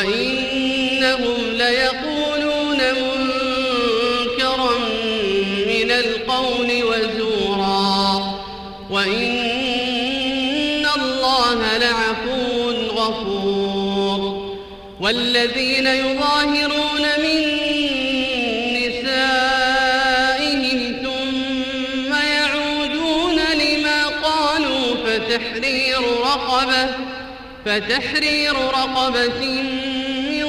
وإنهم ليقولون منكرا من القول وزورا وإن الله لعفو غفور والذين يظاهرون من فتحرير رقبة من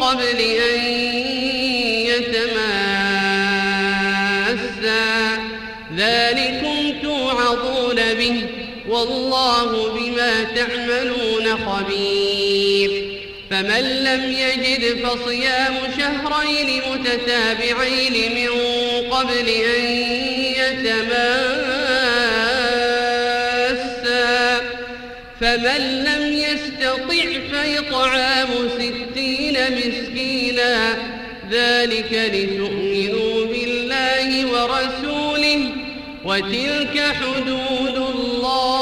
قبل أن يتماسا. ذلكم توعظون به والله بما تعملون خبير. فمن لم يجد فصيام شهرين متتابعين من قبل أن يتماسا. فمن لم يستطع فإطعام ستين مسكينا. ذلك لتؤمنوا بالله ورسوله. وتلك حدود الله.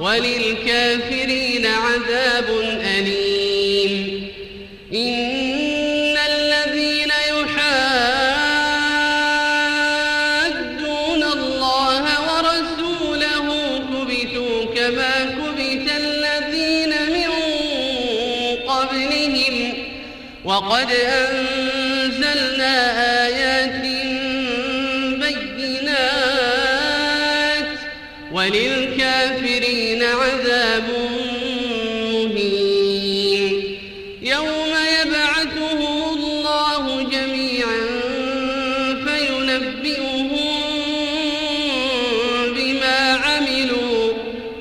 وللكافرين عذاب أليم. وقد أنزلنا آيات بينات وللكافرين عذاب مهين. يوم يبعثهم الله جميعا فينبئهم بما عملوا.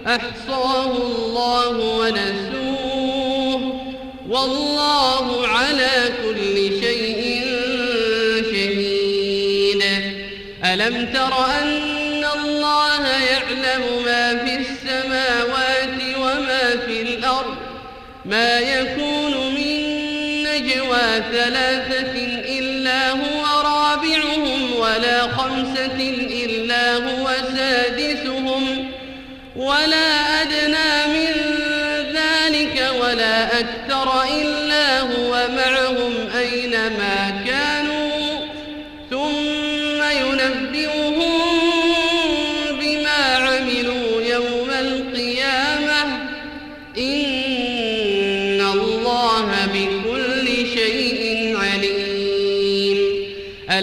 أحصاه الله ونسوه. والله على كل شيء شهيد. ألم تر أن الله يعلم ما في السماوات وما في الأرض؟ ما يكون من نجوى ثلاثة إلا هو رابعهم ولا خمسة إلا هو سادسهم. ولا أدنى من ذلك ولا أكثر إلا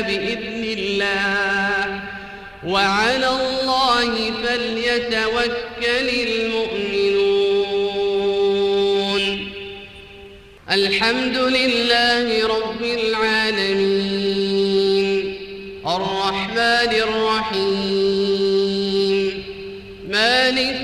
بإذن الله. وعلى الله فليتوكل المؤمنون. الحمد لله رب العالمين. الرحمن الرحيم. مالك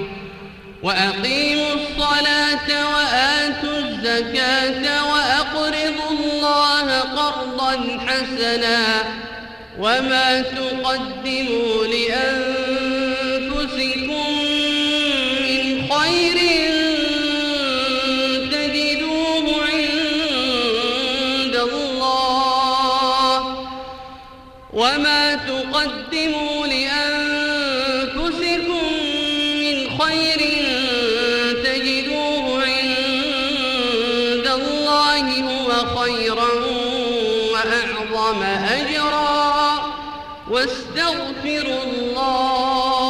وأقيموا الصلاة وآتوا الزكاة وأقرضوا الله قرضا حسنا وما تقدموا لأنفسكم من خير تجدوه عند الله وما تقدموا وأعظم أجرا واستغفروا الله